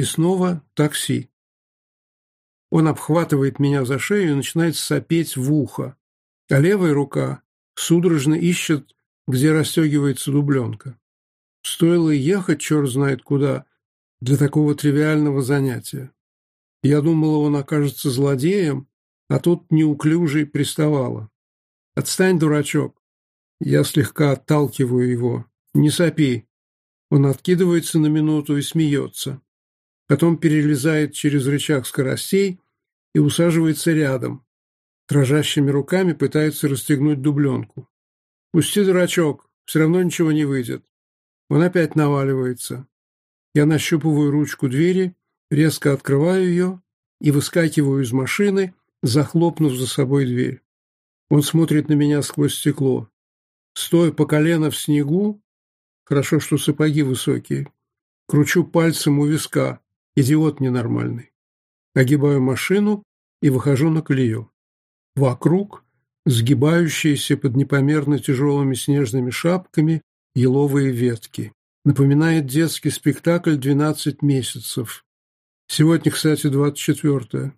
И снова такси. Он обхватывает меня за шею и начинает сопеть в ухо, а левая рука судорожно ищет, где расстегивается дубленка. Стоило ехать черт знает куда для такого тривиального занятия. Я думала, он окажется злодеем, а тут неуклюжий приставала. «Отстань, дурачок!» Я слегка отталкиваю его. «Не сопи!» Он откидывается на минуту и смеется потом перелезает через рычаг скоростей и усаживается рядом. Дрожащими руками пытается расстегнуть дубленку. «Пусти, дурачок, все равно ничего не выйдет». Он опять наваливается. Я нащупываю ручку двери, резко открываю ее и выскакиваю из машины, захлопнув за собой дверь. Он смотрит на меня сквозь стекло. Стоя по колено в снегу, хорошо, что сапоги высокие, кручу пальцем у виска. Идиот ненормальный. Огибаю машину и выхожу на колею. Вокруг сгибающиеся под непомерно тяжелыми снежными шапками еловые ветки. Напоминает детский спектакль «12 месяцев». Сегодня, кстати, 24-е.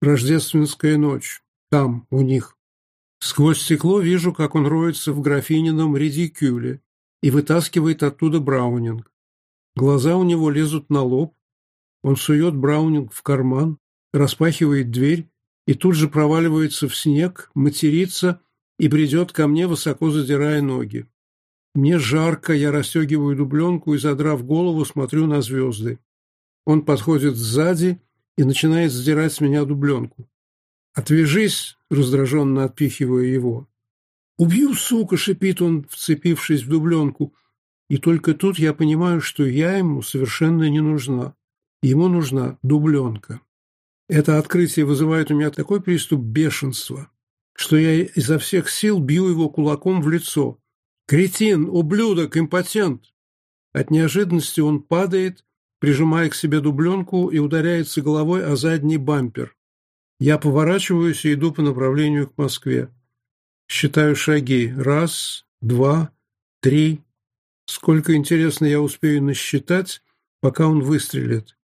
Рождественская ночь. Там, у них. Сквозь стекло вижу, как он роется в графинином редикюле и вытаскивает оттуда браунинг. Глаза у него лезут на лоб, он сует Браунинг в карман, распахивает дверь и тут же проваливается в снег, матерится и придет ко мне, высоко задирая ноги. Мне жарко, я расстегиваю дубленку и, задрав голову, смотрю на звезды. Он подходит сзади и начинает задирать с меня дубленку. «Отвяжись!» — раздраженно отпихивая его. «Убью, сука!» — шипит он, вцепившись в дубленку. И только тут я понимаю, что я ему совершенно не нужна. Ему нужна дубленка. Это открытие вызывает у меня такой приступ бешенства, что я изо всех сил бью его кулаком в лицо. «Кретин! Ублюдок! Импотент!» От неожиданности он падает, прижимая к себе дубленку и ударяется головой о задний бампер. Я поворачиваюсь и иду по направлению к Москве. Считаю шаги. Раз, два, три. Сколько, интересно, я успею насчитать, пока он выстрелит.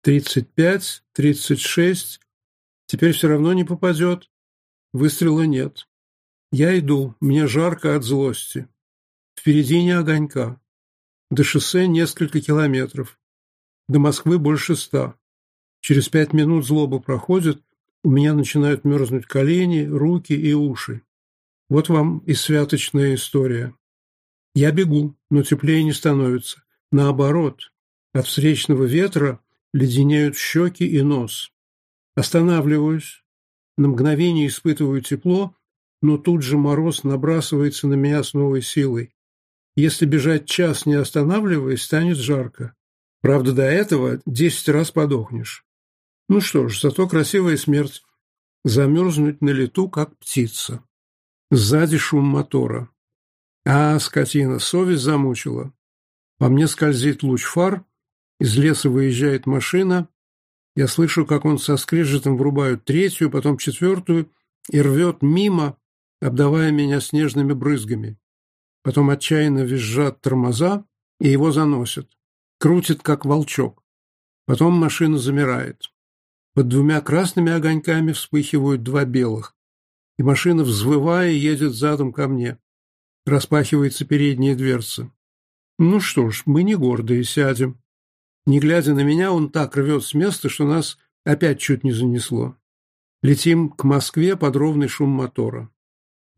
Тридцать пять, тридцать шесть. Теперь все равно не попадет. Выстрела нет. Я иду, мне жарко от злости. Впереди не огонька. До шоссе несколько километров. До Москвы больше ста. Через пять минут злоба проходит, у меня начинают мерзнуть колени, руки и уши. Вот вам и святочная история. Я бегу, но теплее не становится. Наоборот, от встречного ветра леденеют щеки и нос. Останавливаюсь, на мгновение испытываю тепло, но тут же мороз набрасывается на меня с новой силой. Если бежать час, не останавливаясь, станет жарко. Правда, до этого десять раз подохнешь. Ну что ж, зато красивая смерть. Замерзнуть на лету, как птица. Сзади шум мотора. А, скотина, совесть замучила. По мне скользит луч фар, из леса выезжает машина. Я слышу, как он со скрежетом врубает третью, потом четвертую и рвет мимо, обдавая меня снежными брызгами. Потом отчаянно визжат тормоза, и его заносят. Крутит, как волчок. Потом машина замирает. Под двумя красными огоньками вспыхивают два белых. И машина, взвывая, едет задом ко мне. распахиваются передние дверцы. Ну что ж, мы не гордые, сядем. Не глядя на меня, он так рвет с места, что нас опять чуть не занесло. Летим к Москве под ровный шум мотора.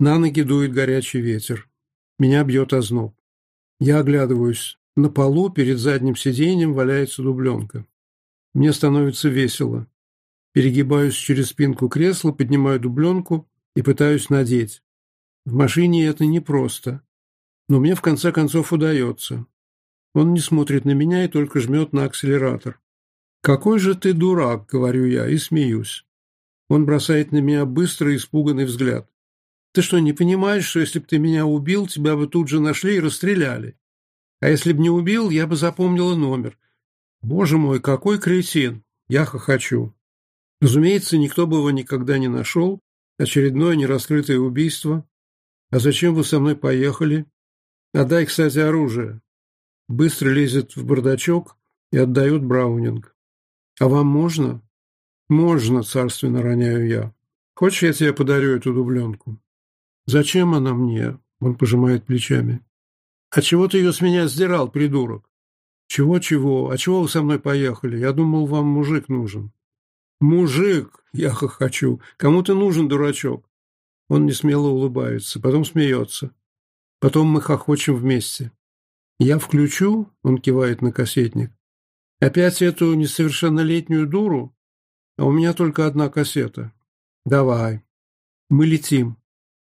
На ноги дует горячий ветер. Меня бьет озноб. Я оглядываюсь. На полу перед задним сиденьем валяется дубленка. Мне становится весело. Перегибаюсь через спинку кресла, поднимаю дубленку и пытаюсь надеть. В машине это непросто. Но мне в конце концов удается. Он не смотрит на меня и только жмет на акселератор. «Какой же ты дурак!» — говорю я и смеюсь. Он бросает на меня быстрый, испуганный взгляд. «Ты что, не понимаешь, что если бы ты меня убил, тебя бы тут же нашли и расстреляли? А если бы не убил, я бы запомнила номер. Боже мой, какой кретин! Я хохочу!» Разумеется, никто бы его никогда не нашел. Очередное нераскрытое убийство. «А зачем вы со мной поехали?» а «Отдай, кстати, оружие быстро лезет в бардачок и отдают браунинг. «А вам можно?» «Можно», — царственно роняю я. «Хочешь, я тебе подарю эту дубленку?» «Зачем она мне?» — он пожимает плечами. «А чего ты ее с меня сдирал, придурок?» «Чего-чего? А чего вы со мной поехали? Я думал, вам мужик нужен». «Мужик!» — я хочу. «Кому ты нужен, дурачок?» Он несмело улыбается, потом смеется. Потом мы хохочем вместе. «Я включу?» — он кивает на кассетник. «Опять эту несовершеннолетнюю дуру? А у меня только одна кассета. Давай. Мы летим.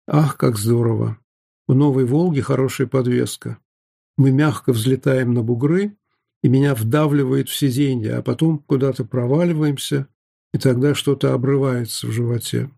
Ах, как здорово! В «Новой Волге» хорошая подвеска. Мы мягко взлетаем на бугры, и меня вдавливает в сиденье, а потом куда-то проваливаемся, и тогда что-то обрывается в животе.